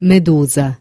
medusa.